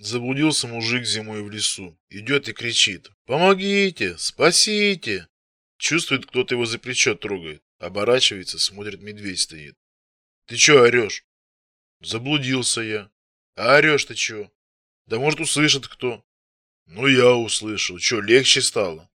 Заблудился мужик зимой в лесу. Идет и кричит. «Помогите! Спасите!» Чувствует, кто-то его за плечо трогает. Оборачивается, смотрит, медведь стоит. «Ты че орешь?» «Заблудился я». «А орешь ты че? «Да может услышит кто?» «Ну я услышал. Че, легче стало?»